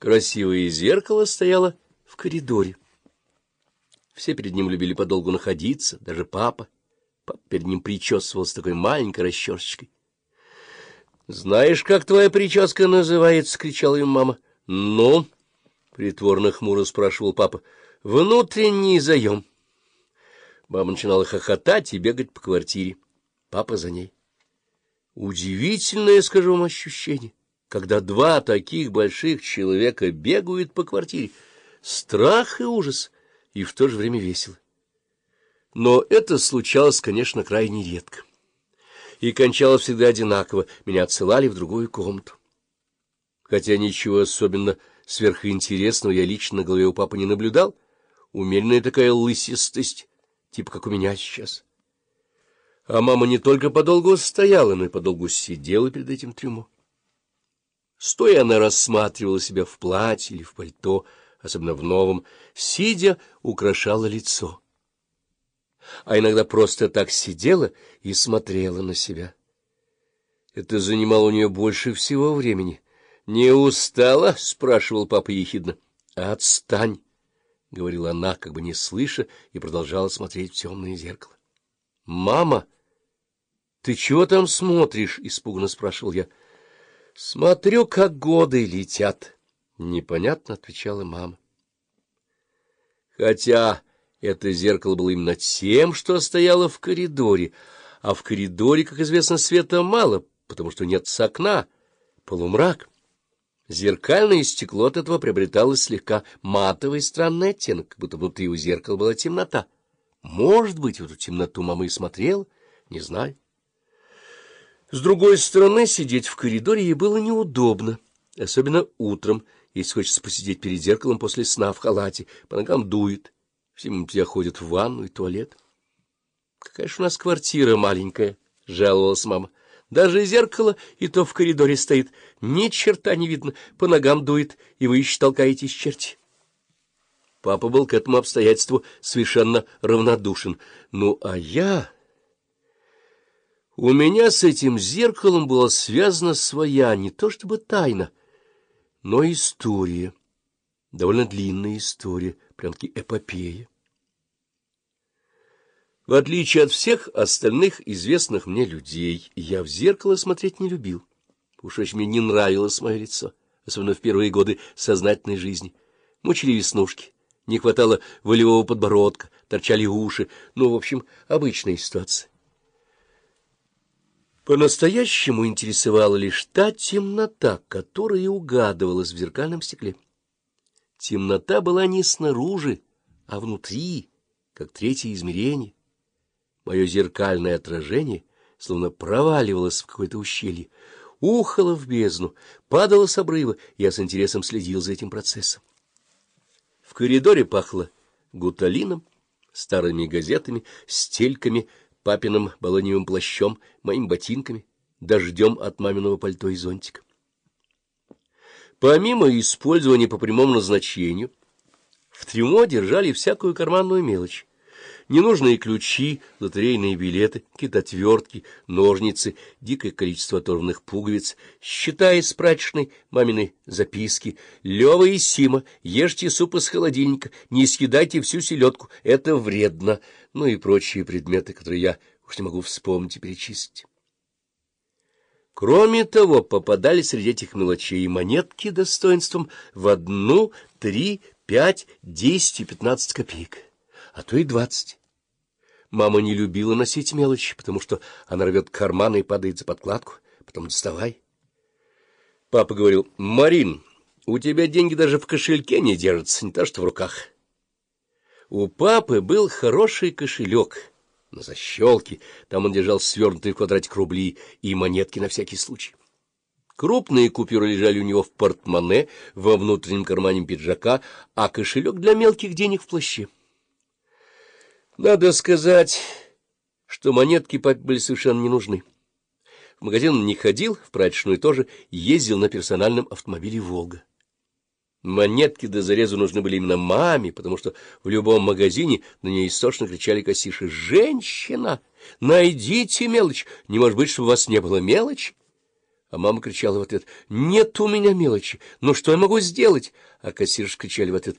Красивое зеркало стояло в коридоре. Все перед ним любили подолгу находиться, даже папа. Папа перед ним причесывал с такой маленькой расчесочкой. — Знаешь, как твоя прическа называется? — кричала им мама. — Ну? — притворно хмуро спрашивал папа. — Внутренний заем. Мама начинала хохотать и бегать по квартире. Папа за ней. Удивительное, скажу вам, ощущение когда два таких больших человека бегают по квартире. Страх и ужас, и в то же время весело. Но это случалось, конечно, крайне редко. И кончалось всегда одинаково. Меня отсылали в другую комнату. Хотя ничего особенно сверхинтересного я лично на голове у папы не наблюдал. Умеренная такая лысистость, типа как у меня сейчас. А мама не только подолгу стояла, но и подолгу сидела перед этим трюмо. Стоя она рассматривала себя в платье или в пальто, особенно в новом, сидя, украшала лицо. А иногда просто так сидела и смотрела на себя. Это занимало у нее больше всего времени. — Не устала? — спрашивал папа ехидно. — Отстань! — говорила она, как бы не слыша, и продолжала смотреть в темное зеркало. — Мама! Ты чего там смотришь? — испуганно спрашивал я. — Смотрю, как годы летят. Непонятно, — отвечала мама. Хотя это зеркало было именно тем, что стояло в коридоре, а в коридоре, как известно, света мало, потому что нет с окна, полумрак. Зеркальное стекло от этого приобретало слегка матовый странный оттенок, как будто внутри у зеркала была темнота. Может быть, в эту темноту мама и смотрела, не знаю. С другой стороны, сидеть в коридоре ей было неудобно, особенно утром, если хочется посидеть перед зеркалом после сна в халате, по ногам дует, все тебя ходят в ванну и туалет. — Какая же у нас квартира маленькая, — жаловалась мама. — Даже зеркало и то в коридоре стоит, ни черта не видно, по ногам дует, и вы еще толкаетесь черти. Папа был к этому обстоятельству совершенно равнодушен. Ну, а я... У меня с этим зеркалом была связана своя, не то чтобы тайна, но история, довольно длинная история, прям-таки эпопея. В отличие от всех остальных известных мне людей, я в зеркало смотреть не любил. Уж очень мне не нравилось мое лицо, особенно в первые годы сознательной жизни. Мучили веснушки, не хватало волевого подбородка, торчали уши, ну, в общем, обычная ситуация. По-настоящему интересовала лишь та темнота, которая угадывалась в зеркальном стекле. Темнота была не снаружи, а внутри, как третье измерение. Мое зеркальное отражение словно проваливалось в какое-то ущелье, ухало в бездну, падало с обрыва, я с интересом следил за этим процессом. В коридоре пахло гуталином, старыми газетами, стельками, папиным балоневым плащом, моими ботинками, дождем от маминого пальто и зонтика. Помимо использования по прямому назначению, в трюмо держали всякую карманную мелочь. Ненужные ключи, лотерейные билеты, какие-то отвертки, ножницы, дикое количество оторванных пуговиц, счета из прачечной, маминой записки. Лева и Сима, ешьте суп из холодильника, не съедайте всю селедку, это вредно. Ну и прочие предметы, которые я уж не могу вспомнить и перечислить. Кроме того, попадали среди этих мелочей монетки достоинством в одну, три, пять, десять и пятнадцать копеек, а то и двадцать. Мама не любила носить мелочи, потому что она рвет карманы и падает за подкладку. Потом доставай. Папа говорил, — Марин, у тебя деньги даже в кошельке не держатся, не то что в руках. У папы был хороший кошелек на защелке. Там он держал свернутый квадратик рубли и монетки на всякий случай. Крупные купюры лежали у него в портмоне во внутреннем кармане пиджака, а кошелек для мелких денег в плаще. Надо сказать, что монетки папе были совершенно не нужны. В магазин он не ходил, в прачечную тоже, ездил на персональном автомобиле «Волга». Монетки до зарезу нужны были именно маме, потому что в любом магазине на нее истошно кричали кассиши «Женщина! Найдите мелочь! Не может быть, чтобы у вас не было мелочи!» А мама кричала в ответ, «Нет у меня мелочи, ну что я могу сделать?» А кассирши кричали в ответ,